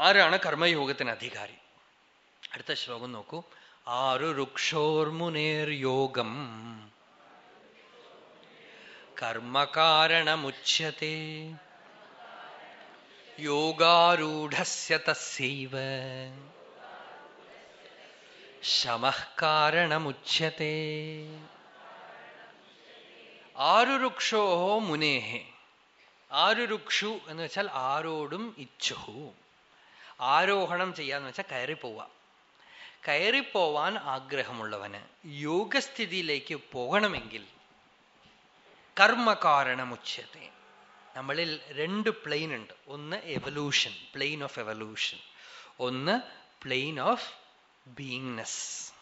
ആരാണ് കർമ്മയോഗത്തിന് അധികാരി? അടുത്ത ശ്ലോകം നോക്കൂ. ആരു രുക്ഷോർമുനേർ യോഗം? കർമ്മകാരണമുച്യത്തെ. യോഗാരൂഢസ്യ തസ്യൈവ. ശമഃ കാരണമുച്യത്തെ. ആരുരുക്ഷോ മുനേഹേ? ആരുരുക്ഷു എന്ന് വെച്ചാൽ ആരോടും ഇച്ഛു ആരോഹണം ചെയ്യാന്ന് വെച്ചാൽ കയറിപ്പോവുക കയറിപ്പോവാൻ ആഗ്രഹമുള്ളവന് യോഗസ്ഥിതിയിലേക്ക് പോകണമെങ്കിൽ കർമ്മകാരണമുച്ചത്തെ നമ്മളിൽ രണ്ട് പ്ലെയിൻ ഉണ്ട്. ഒന്ന് എവല്യൂഷൻ പ്ലെയിൻ ഓഫ് എവല്യൂഷൻ ഒന്ന് പ്ലെയിൻ ഓഫ് ബീയിങ്നെസ്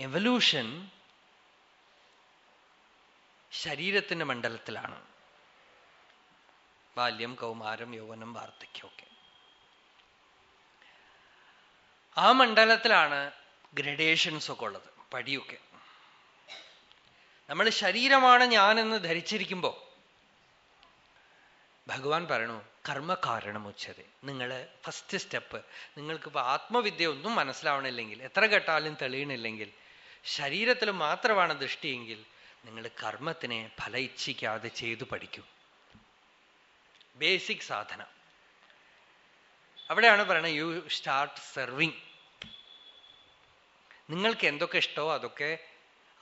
എവല്യൂഷൻ ശരീരത്തിന്റെ മണ്ഡലത്തിലാണ്. ബാല്യം കൗമാരം യൗവനം വാർദ്ധക്യമൊക്കെ. ആ മണ്ഡലത്തിലാണ് ഗ്രഡേഷൻസ് ഒക്കെ ഉള്ളത് പടിയൊക്കെ. നമ്മൾ ശരീരമാണ് ഞാൻ ഞാനെന്ന് ധരിച്ചിരിക്കുമ്പോ ഭഗവാൻ പറയണു കർമ്മകാരണം ഉച്ചത്. നിങ്ങൾ ഫസ്റ്റ് സ്റ്റെപ്പ് നിങ്ങൾക്കിപ്പോൾ ആത്മവിദ്യ ഒന്നും മനസ്സിലാവണില്ലെങ്കിൽ എത്ര കേട്ടാലും തെളിയണില്ലെങ്കിൽ ശരീരത്തിൽ മാത്രമാണ് ദൃഷ്ടിയെങ്കിൽ നിങ്ങൾ കർമ്മത്തിനെ ഫല ഇച്ഛിക്കാതെ ചെയ്തു പഠിക്കൂ. ബേസിക് സാധന. അവിടെയാണ് പറയുന്നത് യു സ്റ്റാർട്ട് സെർവിങ് നിങ്ങൾക്ക് എന്തൊക്കെ ഇഷ്ടമോ അതൊക്കെ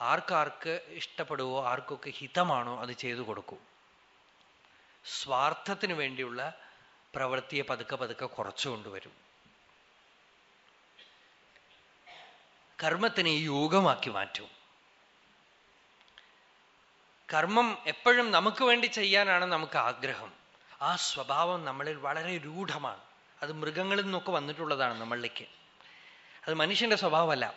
ആർക്കാർക്ക് ഇഷ്ടപ്പെടുവോ ആർക്കൊക്കെ ഹിതമാണോ അത് ചെയ്തു കൊടുക്കൂ. സ്വാർത്ഥത്തിന് വേണ്ടിയുള്ള പ്രവൃത്തിയെ പതുക്കെ പതുക്കെ കുറച്ചു കൊണ്ടുവരും. കർമ്മത്തിനെ യോഗമാക്കി മാറ്റും. കർമ്മം എപ്പോഴും നമുക്ക് വേണ്ടി ചെയ്യാനാണ് നമുക്ക് ആഗ്രഹം. ആ സ്വഭാവം നമ്മളിൽ വളരെ രൂഢമാണ്. അത് മൃഗങ്ങളിൽ നിന്നൊക്കെ വന്നിട്ടുള്ളതാണ് നമ്മളിലേക്ക്. അത് മനുഷ്യന്റെ സ്വഭാവമല്ല.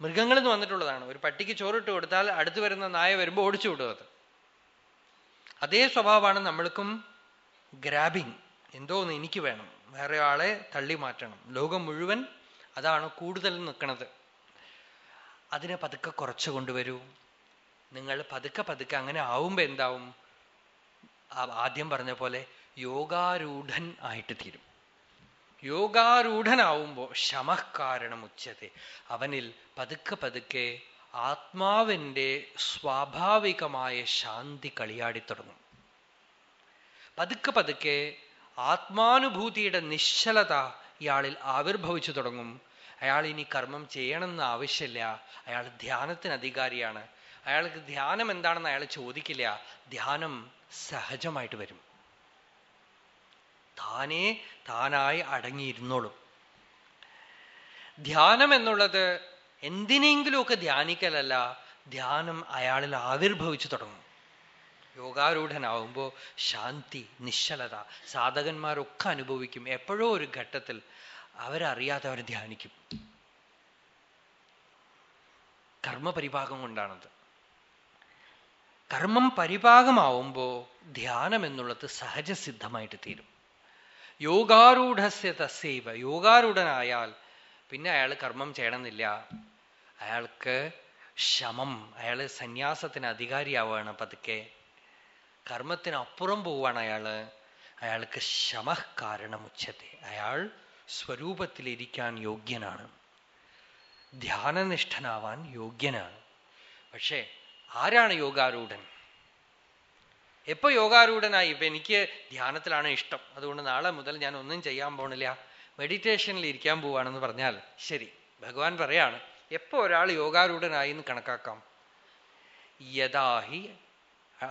മൃഗങ്ങളിൽ നിന്ന് വന്നിട്ടുള്ളതാണ്. ഒരു പട്ടിക്ക് ചോറിട്ട് കൊടുത്താൽ അടുത്ത് വരുന്ന നായ വരുമ്പോൾ ഓടിച്ചു വിടും അത്. അതേ സ്വഭാവമാണ് നമ്മൾക്കും ഗ്രാബിങ്. എന്തോ ഒന്ന് എനിക്ക് വേണം. വേറെ ആളെ തള്ളി മാറ്റണം. ലോകം മുഴുവൻ അതാണ് കൂടുതൽ നിൽക്കുന്നത് അതിനെ പതുക്കെ കുറച്ച് കൊണ്ടുവരൂ. നിങ്ങൾ പതുക്കെ പതുക്കെ അങ്ങനെ ആവുമ്പോ എന്താവും? ആദ്യം പറഞ്ഞ പോലെ യോഗാരൂഢൻ ആയിട്ട് തീരും. യോഗാരൂഢനാവുമ്പോ ശമഃകാരണം ഉച്ചത്തെ. അവനിൽ പതുക്കെ പതുക്കെ ആത്മാവിന്റെ സ്വാഭാവികമായ ശാന്തി കളിയാടിത്തുടങ്ങും പതുക്കെ പതുക്കെ ആത്മാനുഭൂതിയുടെ നിശ്ചലത ഇയാളിൽ ആവിർഭവിച്ചു തുടങ്ങും. അയാൾ ഇനി കർമ്മം ചെയ്യണമെന്ന് ആവശ്യമില്ല. അയാൾ ധ്യാനത്തിന് അധികാരിയാണ്. അയാൾക്ക് ധ്യാനം എന്താണെന്ന് അയാൾ ചോദിക്കില്ല. ധ്യാനം സഹജമായിട്ട് വരും. താനേ താനായി അടങ്ങിയിരുന്നോളും. ധ്യാനം എന്നുള്ളത് എന്തിനെങ്കിലുമൊക്കെ ധ്യാനിക്കലല്ല ധ്യാനം അയാളിൽ ആവിർഭവിച്ചു തുടങ്ങും. യോഗാരൂഢനാവുമ്പോ ശാന്തി നിശ്ചലത സാധകന്മാരൊക്കെ അനുഭവിക്കും. എപ്പോഴോ ഒരു ഘട്ടത്തിൽ അവരറിയാതെ അവർ ധ്യാനിക്കും. കർമ്മപരിഭാഗം കൊണ്ടാണത്. കർമ്മം പരിപാകമാവുമ്പോൾ ധ്യാനം എന്നുള്ളത് സഹജസിദ്ധമായിട്ട് തീരും. യോഗാരൂഢസ്യ തസ്യവ. യോഗാരൂഢനായാൽ പിന്നെ അയാൾ കർമ്മം ചെയ്യണമെന്നില്ല. അയാൾക്ക് ശമം അയാൾ സന്യാസത്തിന് അധികാരിയാവുകയാണ് പതുക്കെ. കർമ്മത്തിനപ്പുറം പോവാണ് അയാൾ അയാൾക്ക് ശമഃ കാരണമുച്ചത്തെ അയാൾ സ്വരൂപത്തിലിരിക്കാൻ യോഗ്യനാണ്. ധ്യാനനിഷ്ഠനാവാൻ യോഗ്യനാണ്. പക്ഷേ ആരാണ് യോഗാരൂഢൻ? എപ്പോ യോഗാരൂഢനായി? ഇപ്പൊ എനിക്ക് ധ്യാനത്തിലാണ് ഇഷ്ടം. അതുകൊണ്ട് നാളെ മുതൽ ഞാൻ ഒന്നും ചെയ്യാൻ പോണില്ല. മെഡിറ്റേഷനിൽ ഇരിക്കാൻ പോവാണെന്ന് പറഞ്ഞാൽ ശരി. ഭഗവാൻ പറയാണ് എപ്പോ ഒരാൾ യോഗാരൂഢനായി എന്ന് കണക്കാക്കാം. യഥാഹി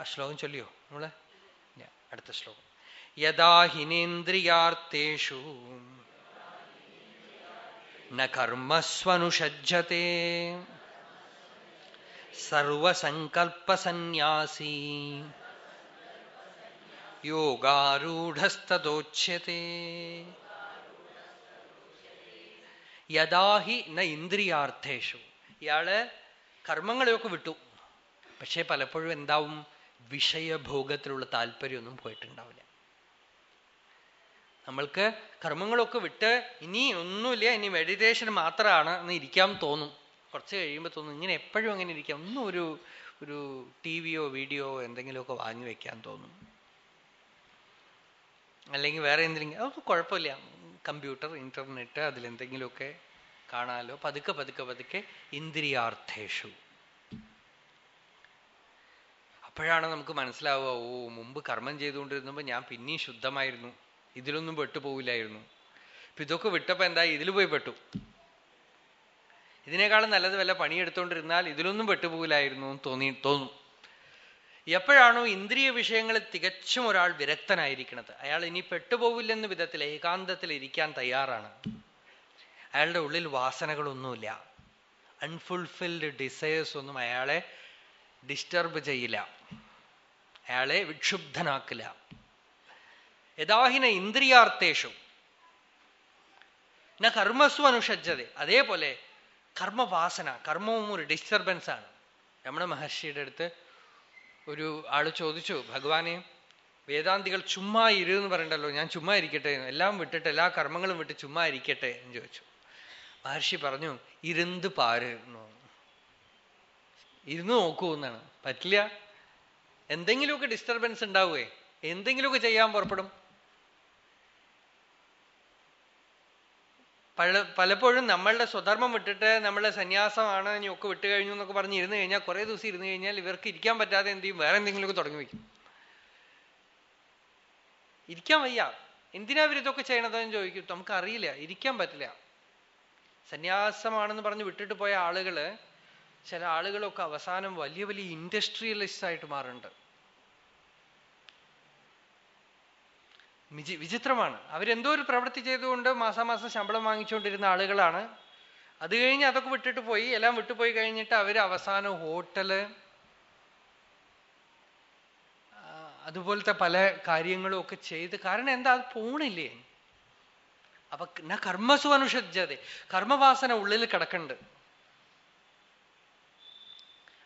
ശ്ലോകം ചൊല്ലിയോ നമ്മൾ? അടുത്ത ശ്ലോകം. യഥാഹിനേന്ദ്രിയാർത്ഥേഷു ന കർമ്മസ്വനുഷജ്ജത്തെ സർവസങ്കൽപ്പസന്യാസി. യോഗാരൂഢസ്തോച്യത്തെ ന ഇന്ദ്രിയാർത്ഥേഷു. ഇയാൾ കർമ്മങ്ങളെയൊക്കെ വിട്ടു. പക്ഷെ പലപ്പോഴും എന്താവും? വിഷയഭോഗത്തിലുള്ള താല്പര്യമൊന്നും പോയിട്ടുണ്ടാവില്ല. നമ്മൾക്ക് കർമ്മങ്ങളൊക്കെ വിട്ട് ഇനി ഒന്നുമില്ല ഇനി മെഡിറ്റേഷൻ മാത്രമാണ് എന്ന് ഇരിക്കാൻ തോന്നും. കുറച്ച് കഴിയുമ്പോൾ തോന്നും ഇങ്ങനെ എപ്പോഴും അങ്ങനെ ഇരിക്കാം. ഒന്നും ഒരു ഒരു ടി വിയോ വീഡിയോ എന്തെങ്കിലുമൊക്കെ വാങ്ങി വെക്കാൻ തോന്നും. അല്ലെങ്കിൽ വേറെ എന്തെങ്കിലും അതൊന്നും കുഴപ്പമില്ല. കമ്പ്യൂട്ടർ ഇന്റർനെറ്റ് അതിലെന്തെങ്കിലുമൊക്കെ കാണാലോ. പതുക്കെ പതുക്കെ പതുക്കെ ഇന്ദ്രിയാർത്ഥേഷു. അപ്പോഴാണ് നമുക്ക് മനസ്സിലാവുക ഓ മുമ്പ് കർമ്മം ചെയ്തുകൊണ്ടിരുന്നപ്പോൾ ഞാൻ പിന്നെയും ശുദ്ധമായിരുന്നു. ഇതിലൊന്നും പെട്ടുപോകില്ലായിരുന്നു ഇപ്പൊ ഇതൊക്കെ വിട്ടപ്പോൾ എന്താ ഇതിൽ പോയി പെട്ടു. ഇതിനേക്കാളും നല്ലത് വല്ല പണിയെടുത്തോണ്ടിരുന്നാൽ ഇതിലൊന്നും പെട്ടുപോകില്ലായിരുന്നു എന്ന് തോന്നി തോന്നും. എപ്പോഴാണോ ഇന്ദ്രിയ വിഷയങ്ങളിൽ തികച്ചും ഒരാൾ വിരക്തനായിരിക്കുന്നത്. അയാൾ ഇനി പെട്ടുപോകില്ലെന്ന വിധത്തിൽ ഏകാന്തത്തിൽ ഇരിക്കാൻ തയ്യാറാണ്. അയാളുടെ ഉള്ളിൽ വാസനകളൊന്നുമില്ല. അൺഫുൾഫിൽഡ് ഡിസയേഴ്സ് ഒന്നും അയാളെ ഡിസ്റ്റർബ് ചെയ്യില്ല. അയാളെ വിക്ഷുബ്ധനാക്കില്ല. യഥാഹിന ഇന്ദ്രിയാർത്ഥേഷു. ന കർമ്മസ്വ അനുഷജ്ജത അതേപോലെ കർമ്മവാസന കർമ്മവും ഒരു ഡിസ്റ്റർബൻസ് ആണ്. രമണ മഹർഷിയുടെ അടുത്ത് ഒരു ആൾ ചോദിച്ചു ഭഗവാനെ വേദാന്തികൾ ചുമ്മാ ഇരു എന്ന് പറയണ്ടല്ലോ? ഞാൻ ചുമ്മാ ഇരിക്കട്ടെ എല്ലാം വിട്ടിട്ട് എല്ലാ കർമ്മങ്ങളും വിട്ട് ചുമ്മാ ഇരിക്കട്ടെ എന്ന് ചോദിച്ചു. മഹർഷി പറഞ്ഞു ഇരുന്ന് പാരുന്നു ഇരുന്ന് നോക്കൂ എന്നാണ്. പറ്റില്ല? എന്തെങ്കിലുമൊക്കെ ഡിസ്റ്റർബൻസ് ഉണ്ടാവുകയെ എന്തെങ്കിലുമൊക്കെ ചെയ്യാൻ പുറപ്പെടും? പല പലപ്പോഴും നമ്മളുടെ സ്വധർമ്മം വിട്ടിട്ട് നമ്മളെ സന്യാസമാണ് ഒക്കെ വിട്ടു കഴിഞ്ഞു എന്നൊക്കെ പറഞ്ഞ് ഇരുന്ന് കഴിഞ്ഞാൽ കുറെ ദിവസം ഇരുന്ന് കഴിഞ്ഞാൽ ഇവർക്ക് ഇരിക്കാൻ പറ്റാതെ എന്ത് ചെയ്യും? വേറെ എന്തെങ്കിലുമൊക്കെ തുടങ്ങി വയ്ക്കും. ഇരിക്കാൻ വയ്യ. എന്തിനാ ഇവരിതൊക്കെ ചെയ്യണതെന്ന് ചോദിക്കും. നമുക്ക് അറിയില്ല ഇരിക്കാൻ പറ്റില്ല. സന്യാസമാണെന്ന് പറഞ്ഞ് വിട്ടിട്ട് പോയ ആളുകൾ ചില ആളുകളൊക്കെ അവസാനം വലിയ വലിയ ഇൻഡസ്ട്രിയലിസ്റ്റ് ആയിട്ട് മാറുന്നുണ്ട്. വിചിത്രമാണ്. അവരെന്തോ ഒരു പ്രവൃത്തി ചെയ്തുകൊണ്ട് മാസാമാസം ശമ്പളം വാങ്ങിച്ചുകൊണ്ടിരുന്ന ആളുകളാണ്. അത് കഴിഞ്ഞ് അതൊക്കെ വിട്ടിട്ട് പോയി. എല്ലാം വിട്ടുപോയി കഴിഞ്ഞിട്ട് അവർ അവസാനം ഹോട്ടൽ അതുപോലത്തെ പല കാര്യങ്ങളും ഒക്കെ ചെയ്ത്. കാരണം എന്താ? അത് പോണില്ലേ? അപ്പൊ കർമ്മസു അനുഷജ്ജത കർമ്മവാസന ഉള്ളിൽ കിടക്കുന്നുണ്ട്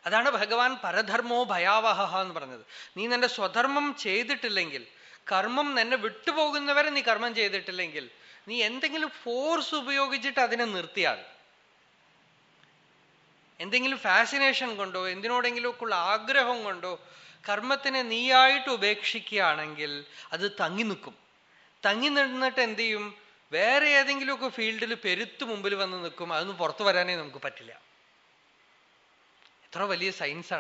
അതാണ് ഭഗവാൻ പരധർമ്മോ ഭയാവഹ എന്ന് പറഞ്ഞത്. നീ നിന്റെ സ്വധർമ്മം ചെയ്തിട്ടില്ലെങ്കിൽ കർമ്മം നിന്നെ വിട്ടുപോകുന്നവരെ നീ കർമ്മം ചെയ്തിട്ടില്ലെങ്കിൽ നീ എന്തെങ്കിലും ഫോഴ്സ് ഉപയോഗിച്ചിട്ട് അതിനെ നിർത്തിയാൽ എന്തെങ്കിലും ഫാസിനേഷൻ കൊണ്ടോ എന്തിനോടെങ്കിലുമൊക്കെയുള്ള ആഗ്രഹം കൊണ്ടോ കർമ്മത്തിനെ നീയായിട്ട് ഉപേക്ഷിക്കുകയാണെങ്കിൽ അത് തങ്ങി നിൽക്കും. തങ്ങി നിന്നിട്ട് എന്ത് ചെയ്യും? വേറെ ഏതെങ്കിലുമൊക്കെ ഫീൽഡിൽ പെരുത്ത് മുമ്പിൽ വന്ന് നിൽക്കും. അതൊന്നും പുറത്തു വരാനേ നമുക്ക് പറ്റില്ല. എത്ര വലിയ സയൻസ്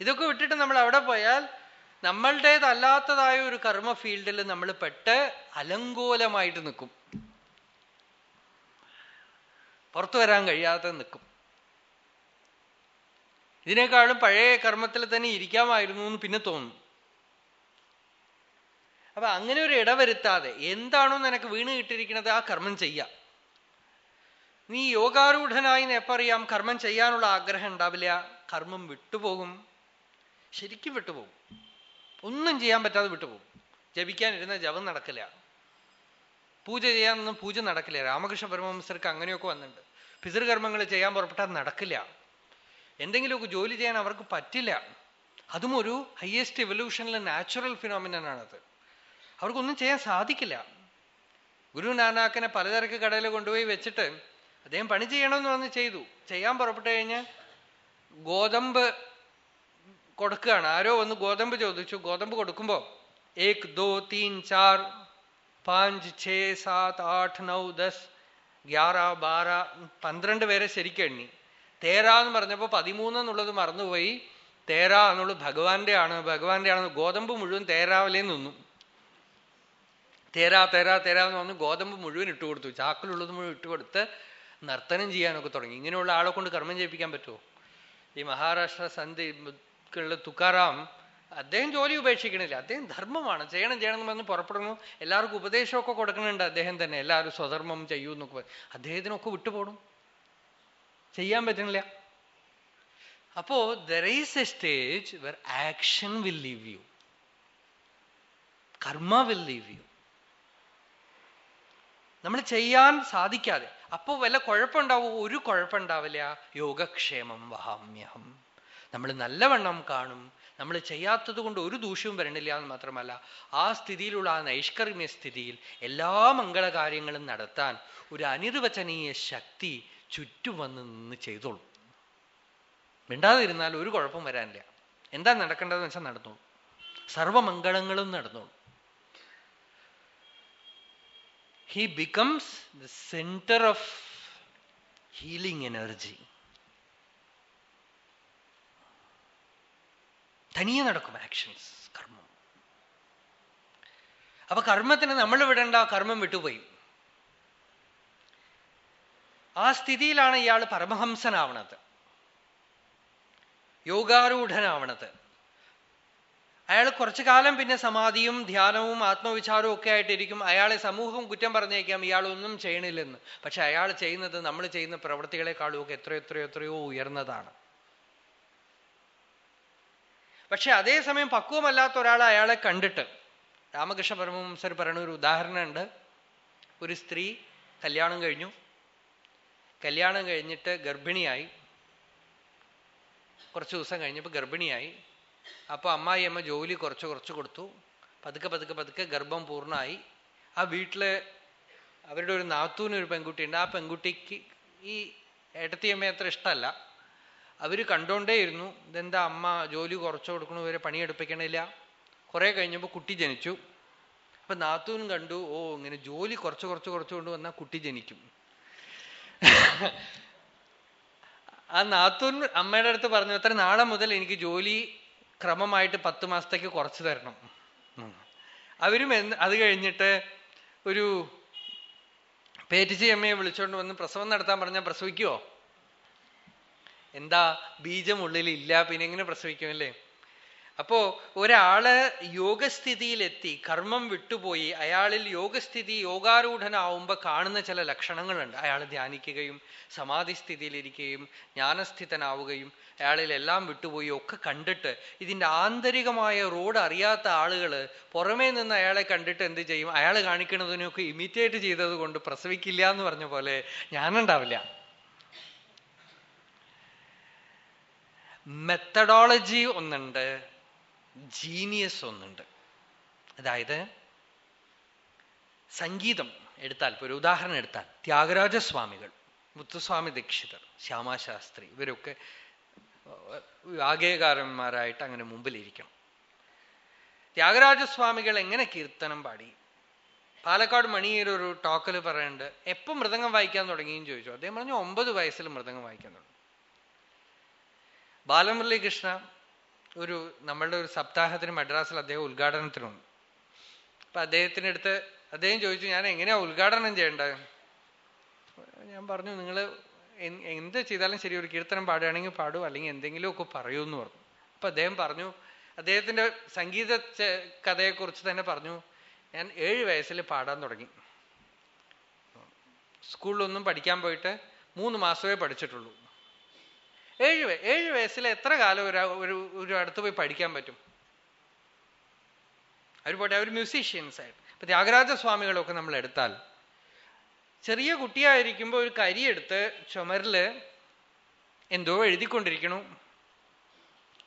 ഇതൊക്കെ വിട്ടിട്ട് നമ്മൾ അവിടെ പോയാൽ നമ്മളുടേതല്ലാത്തതായ ഒരു കർമ്മ ഫീൽഡിൽ നമ്മൾ പെട്ട് അലങ്കോലമായിട്ട് നിൽക്കും. പുറത്തു വരാൻ കഴിയാതെ നിൽക്കും. ഇതിനേക്കാളും പഴയ കർമ്മത്തിൽ തന്നെ ഇരിക്കാമായിരുന്നു എന്ന് പിന്നെ തോന്നും. അപ്പൊ അങ്ങനെ ഒരു ഇടവരുത്താതെ എന്താണോ നിനക്ക് വീണ് കിട്ടിയിരിക്കുന്നത് ആ കർമ്മം ചെയ്യാം. നീ യോഗാരൂഢനായി എപ്പറിയാം കർമ്മം ചെയ്യാനുള്ള ആഗ്രഹം ഉണ്ടാവില്ല കർമ്മം വിട്ടുപോകും ശരിക്കും വിട്ടുപോകും. ഒന്നും ചെയ്യാൻ പറ്റാതെ വിട്ടുപോകും. ജപിക്കാനിരുന്ന ജപം നടക്കില്ല. പൂജ ചെയ്യാനൊന്നും പൂജ നടക്കില്ല. രാമകൃഷ്ണ പരമഹംസർക്ക് അങ്ങനെയൊക്കെ വന്നിട്ടുണ്ട്. പിതൃകർമ്മങ്ങൾ ചെയ്യാൻ പുറപ്പെട്ടാൽ നടക്കില്ല. എന്തെങ്കിലുമൊക്കെ ജോലി ചെയ്യാൻ അവർക്ക് പറ്റില്ല. അതും ഒരു ഹയസ്റ്റ് എവല്യൂഷനിലെ നാച്ചുറൽ ഫിനോമിനാണത് അവർക്കൊന്നും ചെയ്യാൻ സാധിക്കില്ല. ഗുരു നാനാക്കനെ പലചരക്ക് കടയിൽ കൊണ്ടുപോയി വെച്ചിട്ട് അദ്ദേഹം പണി ചെയ്യണമെന്ന് പറഞ്ഞ് ചെയ്തു. ചെയ്യാൻ പുറപ്പെട്ടു കഴിഞ്ഞ് ഗോതമ്പ് കൊടുക്കുകയാണ്. ആരോ വന്ന് ഗോതമ്പ് ചോദിച്ചു. ഗോതമ്പ് കൊടുക്കുമ്പോ ഏക് ദോ തീൻ ചാർ പാഞ്ച് ഛേ സാത് ആഠ് നൗ ദസ് ഗ്യാറ ബാറ പന്ത്രണ്ട് പേരെ ശരിക്കെണ്ണി തേരാ എന്ന് പറഞ്ഞപ്പോ പതിമൂന്ന് എന്നുള്ളത് മറന്നുപോയി. തേരാ എന്നുള്ളത് ഭഗവാന്റെ ആണ്. ഭഗവാന്റെ ആണ് ഗോതമ്പ് മുഴുവൻ തേരാവിലേ നിന്നു. തേരാ തേരാ തേരാ എന്ന് പറഞ്ഞു ഗോതമ്പ് മുഴുവൻ ഇട്ടുകൊടുത്തു ചാക്കിലുള്ളത് മുഴുവൻ ഇട്ടുകൊടുത്ത് നർത്തനം ചെയ്യാനൊക്കെ തുടങ്ങി. ഇങ്ങനെയുള്ള ആളെ കൊണ്ട് കർമ്മം ചെയ്യിപ്പിക്കാൻ പറ്റുമോ ഈ മഹാരാഷ്ട്ര സന്ധി ഉള്ള തുക്കാറാം. അദ്ദേഹം ജോലി ഉപേക്ഷിക്കണില്ല. അദ്ദേഹം ധർമ്മമാണ്. ചെയ്യണം ചെയ്യണം എന്ന് പറഞ്ഞ് പുറപ്പെടുന്നു. എല്ലാവർക്കും ഉപദേശമൊക്കെ കൊടുക്കുന്നുണ്ട് അദ്ദേഹം തന്നെ. എല്ലാവരും സ്വധർമ്മം ചെയ്യൂ എന്നൊക്കെ അദ്ദേഹത്തിനൊക്കെ വിട്ടുപോടും. ചെയ്യാൻ പറ്റണില്ല. അപ്പോ there is a stage where action will leave you karma will leave you നമ്മൾ ചെയ്യാൻ സാധിക്കാതെ. അപ്പോ വല്ല കുഴപ്പമുണ്ടാവോ? ഒരു കുഴപ്പമുണ്ടാവില്ല. യോഗക്ഷേമം വഹാമ്യഹം. നമ്മൾ നല്ലവണ്ണം കാണും. നമ്മൾ ചെയ്യാത്തത് കൊണ്ട് ഒരു ദൂഷ്യവും വരണില്ല എന്ന് മാത്രമല്ല ആ സ്ഥിതിയിലുള്ള ആ നൈഷ്കർമ്മ്യ സ്ഥിതിയിൽ എല്ലാ മംഗളകാര്യങ്ങളും നടത്താൻ ഒരു അനിർവചനീയ ശക്തി ചുറ്റും വന്ന് നിന്ന് ചെയ്തോളും. മിണ്ടാതിരുന്നാൽ ഒരു കുഴപ്പം വരാനില്ല. എന്താ നടക്കേണ്ടതെന്ന് വെച്ചാൽ നടന്നോളും. സർവമംഗളങ്ങളും നടന്നോളും. He becomes the centre of healing energy തനിയെ നടക്കും ആക്ഷൻസ് കർമ്മം. അപ്പൊ കർമ്മത്തിന് നമ്മൾ വിടേണ്ട കർമ്മം വിട്ടുപോയി. ആ സ്ഥിതിയിലാണ് ഇയാൾ പരമഹംസനാവണത്. യോഗാരൂഢനാവണത്. അയാൾ കുറച്ചു കാലം പിന്നെ സമാധിയും ധ്യാനവും ആത്മവിചാരവും ഒക്കെ ആയിട്ടിരിക്കും. അയാളെ സമൂഹം കുറ്റം പറഞ്ഞേക്കാം ഇയാളൊന്നും ചെയ്യണില്ലെന്ന്. പക്ഷെ അയാൾ ചെയ്യുന്നത് നമ്മൾ ചെയ്യുന്ന പ്രവൃത്തികളെക്കാളും ഒക്കെ എത്രയോ എത്രയോ എത്രയോ ഉയർന്നതാണ്. പക്ഷെ അതേസമയം പക്വമല്ലാത്ത ഒരാൾ അയാളെ കണ്ടിട്ട് രാമകൃഷ്ണ പരമവംസർ പറയുന്ന ഒരു ഉദാഹരണമുണ്ട്. ഒരു സ്ത്രീ കല്യാണം കഴിഞ്ഞു. കല്യാണം കഴിഞ്ഞിട്ട് ഗർഭിണിയായി. കുറച്ച് ദിവസം കഴിഞ്ഞപ്പോൾ ഗർഭിണിയായി. അപ്പോൾ അമ്മായിയമ്മ ജോലി കുറച്ച് കുറച്ച് കൊടുത്തു. പതുക്കെ പതുക്കെ പതുക്കെ ഗർഭം പൂർണമായി ആ വീട്ടിൽ അവരുടെ ഒരു നാത്തൂന് ഒരു പെൺകുട്ടിയുണ്ട്. ആ പെൺകുട്ടിക്ക് ഈ ഏട്ടത്തിയമ്മ അത്ര ഇഷ്ടമല്ല. അവർ കണ്ടോണ്ടേയിരുന്നു. ഇതെന്താ അമ്മ ജോലി കുറച്ചു കൊടുക്കണു ഇവരെ പണിയെടുപ്പിക്കണില്ല കുറെ കഴിഞ്ഞപ്പോൾ കുട്ടി ജനിച്ചു. അപ്പൊ നാത്തൂൻ കണ്ടു ഓ ഇങ്ങനെ ജോലി കുറച്ച് കുറച്ച് കുറച്ച് കൊണ്ട് വന്നാൽ കുട്ടി ജനിക്കും. ആ നാത്തൂൻ അമ്മയുടെ അടുത്ത് പറഞ്ഞു അത്ര നാളെ മുതൽ എനിക്ക് ജോലി ക്രമമായിട്ട് പത്ത് മാസത്തേക്ക് കുറച്ച് തരണം. അവരും അത് കഴിഞ്ഞിട്ട് ഒരു പേറ്റിച്ചി അമ്മയെ വിളിച്ചോണ്ട് വന്ന് പ്രസവം നടത്താൻ പറഞ്ഞാൽ പ്രസവിക്കുവോ? എന്താ ബീജം ഉള്ളിൽ ഇല്ല പിന്നെ എങ്ങനെ പ്രസവിക്കും അല്ലേ? അപ്പോ ഒരാൾ യോഗസ്ഥിതിയിലെത്തി കർമ്മം വിട്ടുപോയി അയാളിൽ യോഗസ്ഥിതി യോഗാരൂഢനാവുമ്പോ കാണുന്ന ചില ലക്ഷണങ്ങളുണ്ട്. അയാൾ ധ്യാനിക്കുകയും സമാധിസ്ഥിതിയിലിരിക്കുകയും ജ്ഞാനസ്ഥിതനാവുകയും അയാളിൽ എല്ലാം വിട്ടുപോയി ഒക്കെ കണ്ടിട്ട് ഇതിന്റെ ആന്തരികമായ റോഡ് അറിയാത്ത ആളുകൾ പുറമേ നിന്ന് അയാളെ കണ്ടിട്ട് എന്ത് ചെയ്യും? അയാൾ കാണിക്കുന്നതിനൊക്കെ ഇമിറ്റേറ്റ് ചെയ്തത് കൊണ്ട് പ്രസവിക്കില്ല എന്ന് പറഞ്ഞ പോലെ ഞാനുണ്ടാവില്ല മെത്തഡോളജി ഒന്നുണ്ട് ജീനിയസ് ഒന്നുണ്ട്. അതായത് സംഗീതം എടുത്താൽ ഇപ്പോൾ ഒരു ഉദാഹരണം എടുത്താൽ ത്യാഗരാജസ്വാമികൾ മുത്തുസ്വാമി ദീക്ഷിതർ ശ്യാമാശാസ്ത്രി ഇവരൊക്കെ ആഗേകാരന്മാരായിട്ട് അങ്ങനെ മുമ്പിലിരിക്കണം. ത്യാഗരാജസ്വാമികൾ എങ്ങനെ കീർത്തനം പാടി? പാലക്കാട് മണിയിൽ ഒരു ടോക്കൽ പറയുന്നുണ്ട് എപ്പം മൃദംഗം വായിക്കാൻ തുടങ്ങിയെന്ന് ചോദിച്ചു? അദ്ദേഹം പറഞ്ഞു ഒമ്പത് വയസ്സിൽ മൃദംഗം വായിക്കാൻ തുടങ്ങി. ബാലമുരളി കൃഷ്ണ ഒരു നമ്മളുടെ ഒരു സപ്താഹത്തിന് മദ്രാസിൽ അദ്ദേഹം ഉദ്ഘാടനത്തിനുണ്ട് അപ്പൊ അദ്ദേഹത്തിന്റെ അടുത്ത് അദ്ദേഹം ചോദിച്ചു ഞാൻ എങ്ങനെയാ ഉദ്ഘാടനം ചെയ്യേണ്ടത്? ഞാൻ പറഞ്ഞു നിങ്ങൾ എന്ത് ചെയ്താലും ശരി ഒരു കീർത്തനം പാടുകയാണെങ്കിൽ പാടൂ അല്ലെങ്കിൽ എന്തെങ്കിലുമൊക്കെ പറയൂ എന്ന് പറഞ്ഞു. അപ്പൊ അദ്ദേഹം പറഞ്ഞു അദ്ദേഹത്തിന്റെ സംഗീത കഥയെക്കുറിച്ച് തന്നെ പറഞ്ഞു ഞാൻ ഏഴ് വയസ്സിൽ പാടാൻ തുടങ്ങി. സ്കൂളിലൊന്നും പഠിക്കാൻ പോയിട്ട് മൂന്ന് മാസമേ പഠിച്ചിട്ടുള്ളൂ. ഏഴ് ഏഴ് വയസ്സിൽ എത്ര കാലം ഒരു ഒരു ഒരു അടുത്ത് പോയി പഠിക്കാൻ പറ്റും? അവർ പോട്ടെ അവർ മ്യൂസീഷ്യൻസ് ആയിട്ട്. ഇപ്പൊ ത്യാഗരാജ സ്വാമികളൊക്കെ നമ്മൾ എടുത്താൽ ചെറിയ കുട്ടിയായിരിക്കുമ്പോൾ ഒരു കരിയെടുത്ത് ചുമരിൽ എന്തോ എഴുതിക്കൊണ്ടിരിക്കണു.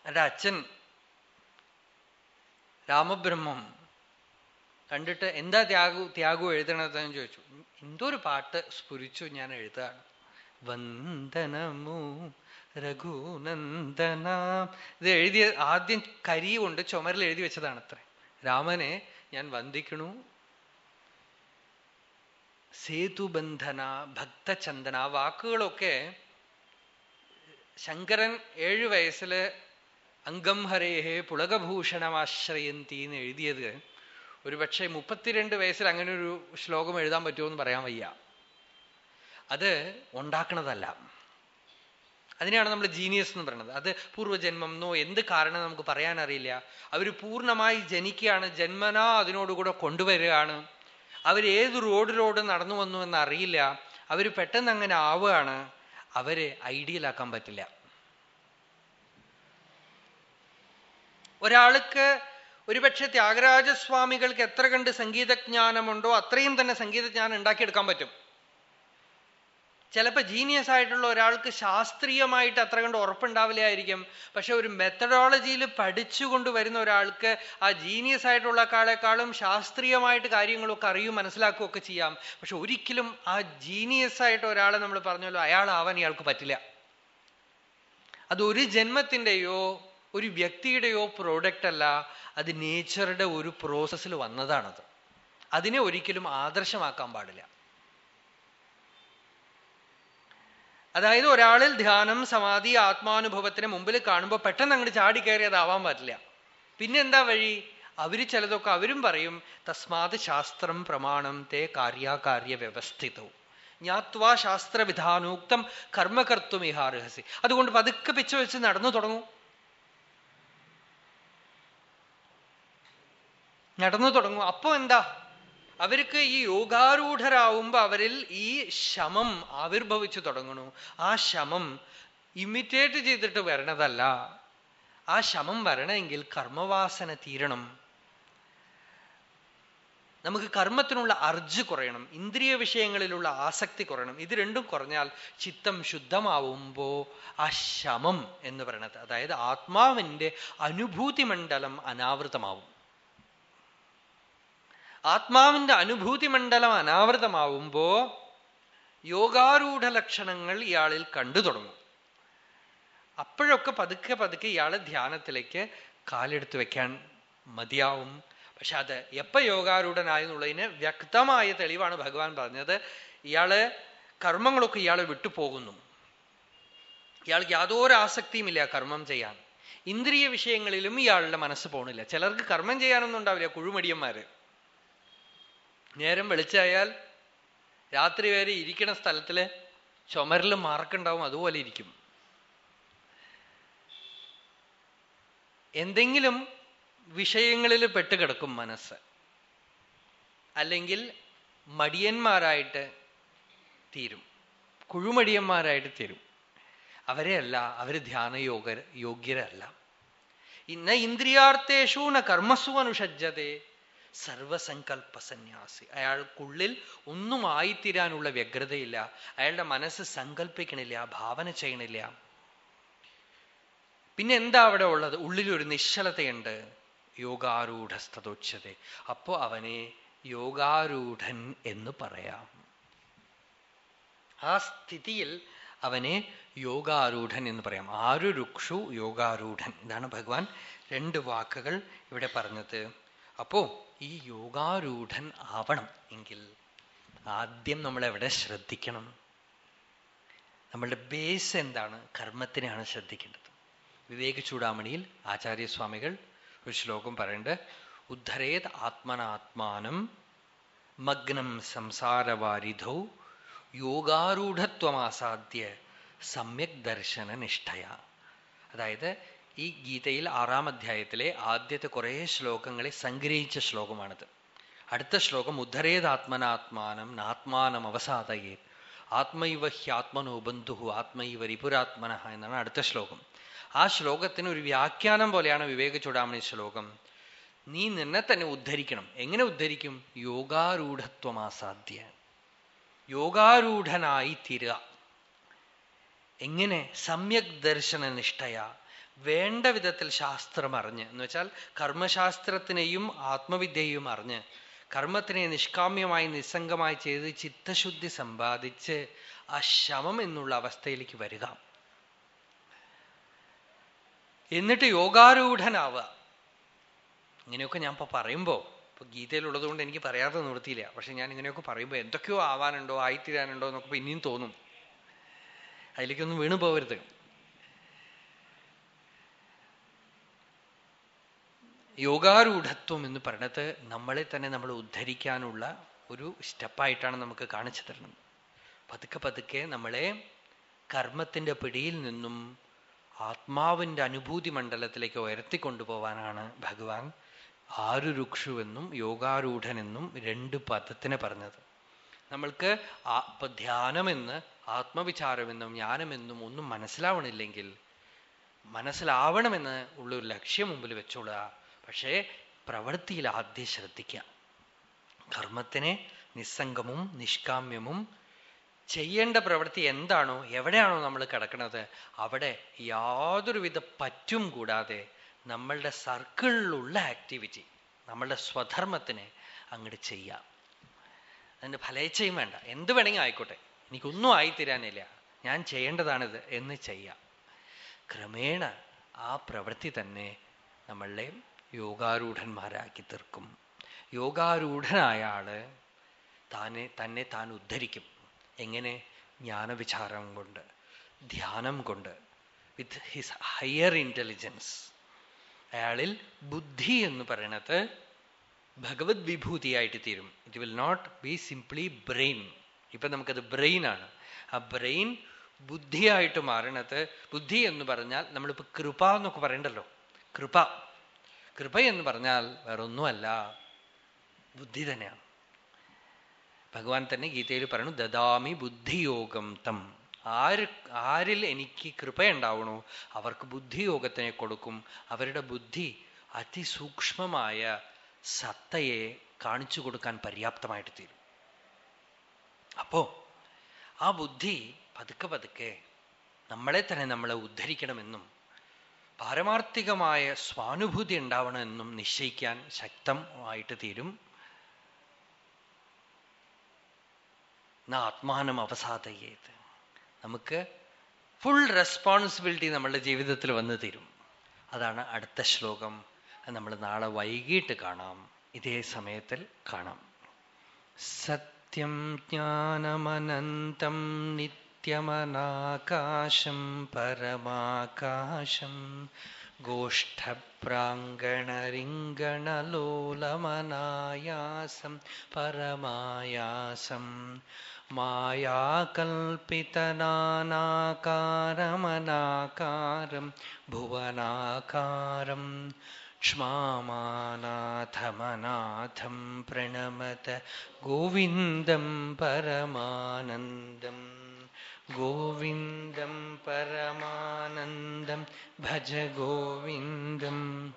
എന്റെ അച്ഛൻ രാമബ്രഹ്മം കണ്ടിട്ട് എന്താ ത്യാഗു ത്യാഗു എഴുതണതെന്ന് ചോദിച്ചു. എന്തോ ഒരു പാട്ട് സ്ഫുരിച്ചു ഞാൻ എഴുതാണ് വന്ദനമു രഘുനന്ദന. ഇത് എഴുതിയ ആദ്യം കരി കൊണ്ട് ചുമരിൽ എഴുതി വെച്ചതാണ് അത്ര രാമനെ ഞാൻ വന്ദിക്കണു. സേതുബന്ധന ഭക്തചന്ദന വാക്കുകളൊക്കെ ശങ്കരൻ ഏഴു വയസ്സിൽ അംഗം ഹരേഹേ പുളകഭൂഷണമാശ്രയന്തി എന്ന് എഴുതിയത്. ഒരുപക്ഷെ മുപ്പത്തിരണ്ട് വയസ്സിൽ അങ്ങനെ ഒരു ശ്ലോകം എഴുതാൻ പറ്റുമോ എന്ന് പറയാൻ വയ്യ. അത് ഉണ്ടാക്കണതല്ല. അതിനെയാണ് നമ്മൾ ജീനിയസ് എന്ന് പറയുന്നത്. അത് പൂർവജന്മം എന്നോ എന്ത് കാരണം നമുക്ക് പറയാൻ അറിയില്ല. അവർ പൂർണമായി ജനിക്കുകയാണ്. ജന്മനാ അതിനോടുകൂടെ കൊണ്ടുവരികയാണ്. ഏത് റോഡിലൂടെ നടന്നു വന്നു എന്ന് അറിയില്ല അവർ പെട്ടെന്ന് അങ്ങനെ ആവുകയാണ്. അവരെ ഐഡിയലാക്കാൻ പറ്റില്ല. ഒരാൾക്ക് ഒരുപക്ഷെ ത്യാഗരാജസ്വാമികൾക്ക് എത്ര കണ്ട് സംഗീതജ്ഞാനമുണ്ടോ അത്രയും തന്നെ സംഗീതജ്ഞാനം ഉണ്ടാക്കിയെടുക്കാൻ പറ്റും. ചിലപ്പോൾ ജീനിയസ് ആയിട്ടുള്ള ഒരാൾക്ക് ശാസ്ത്രീയമായിട്ട് അത്ര കണ്ട് ഉറപ്പുണ്ടാവില്ലായിരിക്കും. പക്ഷെ ഒരു മെത്തഡോളജിയിൽ പഠിച്ചുകൊണ്ട് വരുന്ന ഒരാൾക്ക് ആ ജീനിയസ് ആയിട്ടുള്ള ആളെക്കാളും ശാസ്ത്രീയമായിട്ട് കാര്യങ്ങളൊക്കെ അറിയും മനസ്സിലാക്കുകയൊക്കെ ചെയ്യാം. പക്ഷെ ഒരിക്കലും ആ ജീനിയസ് ആയിട്ട് ഒരാളെ നമ്മൾ പറഞ്ഞല്ലോ അയാളാവാൻ ഇയാൾക്ക് പറ്റില്ല. അത് ഒരു ജന്മത്തിന്റെയോ ഒരു വ്യക്തിയുടെയോ പ്രോഡക്റ്റ് അല്ല. അത് നേച്ചറുടെ ഒരു പ്രോസസ്സിൽ വന്നതാണത്. അതിനെ ഒരിക്കലും ആദർശമാക്കാൻ പാടില്ല. അതായത് ഒരാളിൽ ധ്യാനം സമാധി ആത്മാനുഭവത്തിന് മുമ്പിൽ കാണുമ്പോൾ പെട്ടെന്ന് അങ്ങോട്ട് ചാടി അതാവാൻ പറ്റില്ല പിന്നെന്താ വഴി? അവർ ചിലതൊക്കെ അവരും പറയും തസ്മാത് ശാസ്ത്രം പ്രമാണം തേ കാര്യാകാര്യ വ്യവസ്ഥിതവും ജ്ഞാത്വാ ശാസ്ത്രവിധാനോക്തം ഇഹാർഹസി അതുകൊണ്ട് പതുക്കെ പിച്ച വെച്ച് നടന്നു തുടങ്ങും. നടന്നു തുടങ്ങും. അപ്പോ എന്താ? അവർക്ക് ഈ യോഗാരൂഢരാവുമ്പോ അവരിൽ ഈ ശമം ആവിർഭവിച്ചു തുടങ്ങണു. ആ ശമം ഇമിറ്റേറ്റ് ചെയ്തിട്ട് വരണതല്ല. ആ ശമം വരണമെങ്കിൽ കർമ്മവാസന തീരണം. നമുക്ക് കർമ്മത്തിനുള്ള അർജ് കുറയണം. ഇന്ദ്രിയ വിഷയങ്ങളിലുള്ള ആസക്തി കുറയണം. ഇത് രണ്ടും കുറഞ്ഞാൽ ചിത്തം ശുദ്ധമാവുമ്പോ ആ ശമം എന്ന് പറയണത് അതായത് ആത്മാവിന്റെ അനുഭൂതി മണ്ഡലം അനാവൃതമാവും. ആത്മാവിന്റെ അനുഭൂതി മണ്ഡലം അനാവൃതമാവുമ്പോ യോഗാരൂഢ ലക്ഷണങ്ങൾ ഇയാളിൽ കണ്ടു തുടങ്ങും. അപ്പോഴൊക്കെ പതുക്കെ പതുക്കെ ഇയാളെ ധ്യാനത്തിലേക്ക് കാലെടുത്ത് വെക്കാൻ മതിയാവും. പക്ഷെ അത് എപ്പ യോഗാരൂഢനായെന്നുള്ളതിന് വ്യക്തമായ തെളിവാണ് ഭഗവാൻ പറഞ്ഞത്. ഇയാൾ കർമ്മങ്ങളൊക്കെ ഇയാളെ വിട്ടുപോകുന്നു ഇയാൾക്ക് യാതൊരു ആസക്തിയുമില്ല കർമ്മം ചെയ്യാൻ. ഇന്ദ്രിയ വിഷയങ്ങളിലും ഇയാളുടെ മനസ്സ് പോണില്ല. ചിലർക്ക് കർമ്മം ചെയ്യാനൊന്നും ഉണ്ടാവില്ല കുഴുമടിയന്മാര്. നേരം വെളിച്ചായാൽ രാത്രി വരെ ഇരിക്കണ സ്ഥലത്തിൽ ചുമരിൽ മാർക്കുണ്ടാവും അതുപോലെ ഇരിക്കും. എന്തെങ്കിലും വിഷയങ്ങളിൽ പെട്ടുകിടക്കും മനസ്സ്. അല്ലെങ്കിൽ മടിയന്മാരായിട്ട് തീരും. കുഴുമടിയന്മാരായിട്ട് തീരും. അവരെയല്ല അവർ ധ്യാനയോഗ യോഗ്യരല്ല. ഇന്ന ഇന്ദ്രിയാർത്ഥേഷു ന കർമ്മസു അനുഷജ്ജതേ സർവസങ്കല്പ സന്യാസി. അയാൾക്കുള്ളിൽ ഒന്നും ആയിത്തീരാനുള്ള വ്യഗ്രതയില്ല. അയാളുടെ മനസ്സ് സങ്കല്പിക്കണില്ല ഭാവന ചെയ്യണില്ല. പിന്നെ എന്താ അവിടെ ഉള്ളത്? ഉള്ളിലൊരു നിശ്ചലതയുണ്ട്. യോഗാരൂഢസ്ഥതോച്ചത അപ്പോ അവനെ യോഗാരൂഢൻ എന്ന് പറയാം. ആ സ്ഥിതിയിൽ അവനെ യോഗാരൂഢൻ എന്ന് പറയാം. ആരു രുക്ഷു യോഗാരൂഢൻ? ഇതാണ് ഭഗവാൻ രണ്ട് വാക്കുകൾ ഇവിടെ പറഞ്ഞത്. അപ്പോ ഈ യോഗാരൂഢൻ ആവണം എങ്കിൽ ആദ്യം നമ്മൾ എവിടെ ശ്രദ്ധിക്കണം? നമ്മളുടെ ബേസ് എന്താണ്? കർമ്മത്തിനെയാണ് ശ്രദ്ധിക്കേണ്ടത്. വിവേക ചൂടാമണിയിൽ ആചാര്യസ്വാമികൾ ഒരു ശ്ലോകം പറയുന്നുണ്ട് ഉദ്ധരേത് ആത്മനാത്മാനം മഗ്നം സംസാരവാരിധൗ യോഗാരൂഢത്വമാസാദ്യ സമ്യക് ദർശന നിഷ്ഠയ അതായത് ഈ ഗീതയിൽ ആറാം അധ്യായത്തിലെ ആദ്യത്തെ കുറേ ശ്ലോകങ്ങളെ സംഗ്രഹിച്ച ശ്ലോകമാണിത്. അടുത്ത ശ്ലോകം ഉദ്ധരേത് ആത്മനാത്മാനം നാത്മാനം അവസാദയേ ആത്മൈവ ഹ്യാത്മനോ ബന്ധു ആത്മൈവ രിപുരാത്മന എന്നാണ് അടുത്ത ശ്ലോകം. ആ ശ്ലോകത്തിന് ഒരു വ്യാഖ്യാനം പോലെയാണ് വിവേക ചൂടാമണി ശ്ലോകം. നീ നിന്നെ തന്നെ ഉദ്ധരിക്കണം. എങ്ങനെ ഉദ്ധരിക്കും? യോഗാരൂഢത്വമാസാധ്യ യോഗാരൂഢനായി തീരുക എങ്ങനെ? സമ്യക് ദർശന നിഷ്ഠയ വേണ്ട വിധത്തിൽ ശാസ്ത്രം അറിഞ്ഞ്. എന്ന് വെച്ചാൽ കർമ്മശാസ്ത്രത്തിനെയും ആത്മവിദ്യയും അറിഞ്ഞ് കർമ്മത്തിനെ നിഷ്കാമ്യമായി നിസ്സംഗമായി ചെയ്ത് ചിത്തശുദ്ധി സമ്പാദിച്ച് ആ ശമം എന്നുള്ള അവസ്ഥയിലേക്ക് വരിക. എന്നിട്ട് യോഗാരൂഢനാവുക. ഇങ്ങനെയൊക്കെ ഞാൻ ഇപ്പൊ പറയുമ്പോ ഇപ്പൊ ഗീതയിലുള്ളത് കൊണ്ട് എനിക്ക് പറയാതെ നിർത്തിയില്ല പക്ഷെ ഞാൻ ഇങ്ങനെയൊക്കെ പറയുമ്പോ എന്തൊക്കെയോ ആവാനുണ്ടോ ആയിത്തീരാനുണ്ടോ എന്നൊക്കെ ഇനിയും തോന്നും. അതിലേക്കൊന്നും വീണു പോകരുത് യോഗാരൂഢത്വം എന്ന് പറയുന്നത് നമ്മളെ തന്നെ നമ്മൾ ഉദ്ധരിക്കാനുള്ള ഒരു സ്റ്റെപ്പായിട്ടാണ് നമുക്ക് കാണിച്ചു തരുന്നത്. പതുക്കെ പതുക്കെ നമ്മളെ കർമ്മത്തിന്റെ പിടിയിൽ നിന്നും ആത്മാവിന്റെ അനുഭൂതി മണ്ഡലത്തിലേക്ക് ഉയർത്തിക്കൊണ്ടുപോവാനാണ് ഭഗവാൻ ആരുരുക്ഷുവെന്നും യോഗാരൂഢനെന്നും രണ്ട് പദത്തിനെ പറഞ്ഞത്. നമ്മൾക്ക് ഇപ്പൊ ധ്യാനമെന്ന് ആത്മവിചാരമെന്നും ജ്ഞാനമെന്നും ഒന്നും മനസ്സിലാവണില്ലെങ്കിൽ മനസ്സിലാവണമെന്ന് ഉള്ളൊരു ലക്ഷ്യം മുമ്പിൽ വെച്ചോളുക. പക്ഷേ പ്രവൃത്തിയിൽ ആദ്യം ശ്രദ്ധിക്കുക. കർമ്മത്തിനെ നിസ്സംഗമും നിഷ്കാമ്യമും ചെയ്യേണ്ട പ്രവൃത്തി എന്താണോ എവിടെയാണോ നമ്മൾ കിടക്കുന്നത് അവിടെ യാതൊരുവിധ പറ്റും കൂടാതെ നമ്മളുടെ സർക്കിളിലുള്ള ആക്ടിവിറ്റി നമ്മളുടെ സ്വധർമ്മത്തിനെ അങ്ങോട്ട് ചെയ്യാം. അതിന്റെ ഫലേച്ഛയും വേണ്ട. എന്ത് വേണമെങ്കിൽ ആയിക്കോട്ടെ. എനിക്കൊന്നും ആയിത്തീരാനില്ല. ഞാൻ ചെയ്യേണ്ടതാണിത് എന്ന് ചെയ്യാം. ക്രമേണ ആ പ്രവൃത്തി തന്നെ നമ്മളെ യോഗാരൂഢന്മാരാക്കി തീർക്കും. യോഗാരൂഢനായ ആൾ താനെ തന്നെ താൻ ഉദ്ധരിക്കും. എങ്ങനെ? ജ്ഞാനവിചാരം കൊണ്ട് ധ്യാനം കൊണ്ട്. വിത്ത് ഹിസ് ഹയർ ഇന്റലിജൻസ് അയാളിൽ ബുദ്ധി എന്ന് പറയണത് ഭഗവത് വിഭൂതിയായിട്ട് തീരും. It will not be simply brain ഇപ്പൊ നമുക്കത് ബ്രെയിൻ ആണ്. ആ ബ്രെയിൻ ബുദ്ധിയായിട്ട് മാറണത് ബുദ്ധി എന്ന് പറഞ്ഞാൽ നമ്മളിപ്പോ കൃപ എന്നൊക്കെ പറയണ്ടല്ലോ. കൃപ. കൃപ എന്ന് പറഞ്ഞാൽ വേറൊന്നുമല്ല. ബുദ്ധി തന്നെയാണ്. ഭഗവാൻ തന്നെ ഗീതയിൽ പറയുന്നു ദദാമി ബുദ്ധിയോഗം തം. ആര് ആരിൽ എനിക്ക് കൃപയുണ്ടാവണോ അവർക്ക് ബുദ്ധിയോഗത്തിനെ കൊടുക്കും. അവരുടെ ബുദ്ധി അതിസൂക്ഷ്മമായ സത്തയെ കാണിച്ചു കൊടുക്കാൻ പര്യാപ്തമായിട്ട് തീരും. അപ്പോ ആ ബുദ്ധി പതുക്കെ പതുക്കെ നമ്മളെ തന്നെ നമ്മളെ ഉദ്ധരിക്കണമെന്നും പാരമാർത്ഥികമായ സ്വാനുഭൂതി ഉണ്ടാവണമെന്നും നിശ്ചയിക്കാൻ ശക്തമായിട്ട് തീരും. ആത്മാനം അവസാദയേത്. നമുക്ക് ഫുൾ റെസ്പോൺസിബിലിറ്റി നമ്മളുടെ ജീവിതത്തിൽ വന്നു തീരും. അതാണ് അടുത്ത ശ്ലോകം. നമ്മൾ നാളെ വൈകിട്ട് കാണാം. ഇതേ സമയത്തിൽ കാണാം. സത്യം ജ്ഞാനമനന്തം നിത്യമനാകാശം പരമാകാശം ഗോഷ്ഠപ്രാങ്കണരിംഗണലോലമനായാസം പരമായാസം മായാകൽപ്പിതനാനാകാരമനാകാരം ഭുവനാകാരം ക്ഷമാനാഥമനാഥം പ്രണമത ഗോവിന്ദം പരമാനന്ദം गोविन्दं परमानन्दं भज गोविन्दम्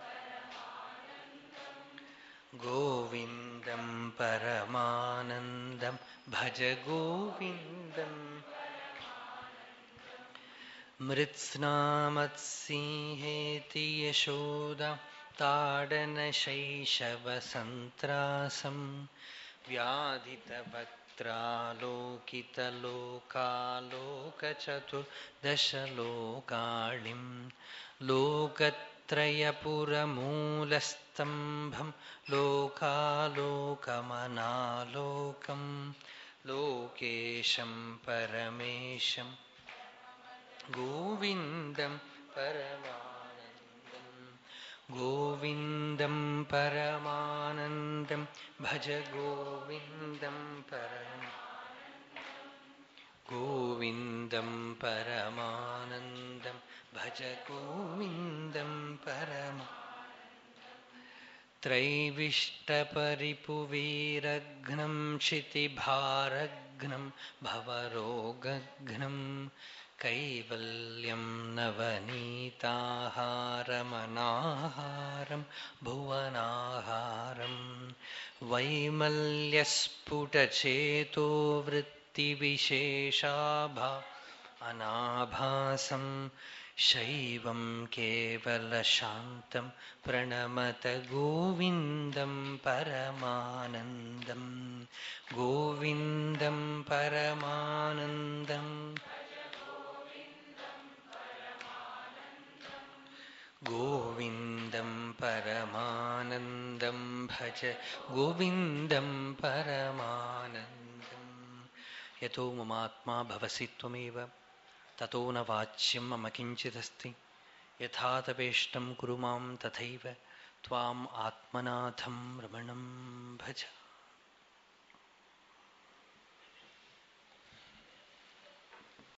गोविन्दं परमानन्दं भज गोविन्दम् मृत्स्नामत्सिंहेति यशोदा ताडनशैशवसन्त्रासं। व्याधितवक्त्रालोकितलोकालोकचतुर्दशलोकालिं लोकत्रयपुरमूलस्तम्भं लोकालोकमनालोकं लोकेशं परमेशं गोविन्दं परमानन्दं गोविन्दं परमानन्दं भज गोविन्दं परम्। गोविन्दं परमानन्दं भज गोविन्दं परम। त्रैविष्टपरिपुवीरघ्नं क्षितिभारघ्नं भवरोगघ्नं कैवल्यं नवनीताहारमनाहारं भुवनाहारं वैमल्यस्फुटचेतो वृत्तिविशेषाभा अनाभासं शैवं केवलशान्तं प्रणमत गोविन्दं परमानन्दं गोविन्दं परमानन्दम् गोविन्दं परमानन्दं भज गोविन्दं परमानन्दम्। यतो ममात्मा भवसि त्वमेव, ततो न वाच्यं मम किञ्चिदस्ति। यथा तपेष्टं कुरु माँ तथैव, त्वाम् आत्मनाथं रमणं भज।